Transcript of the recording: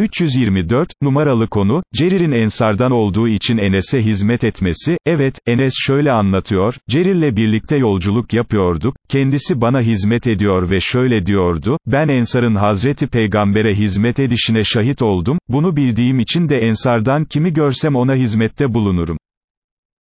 324, numaralı konu, Cerir'in Ensardan olduğu için Enes'e hizmet etmesi, evet, Enes şöyle anlatıyor, Cerir'le birlikte yolculuk yapıyorduk, kendisi bana hizmet ediyor ve şöyle diyordu, ben Ensar'ın Hazreti Peygamber'e hizmet edişine şahit oldum, bunu bildiğim için de Ensardan kimi görsem ona hizmette bulunurum.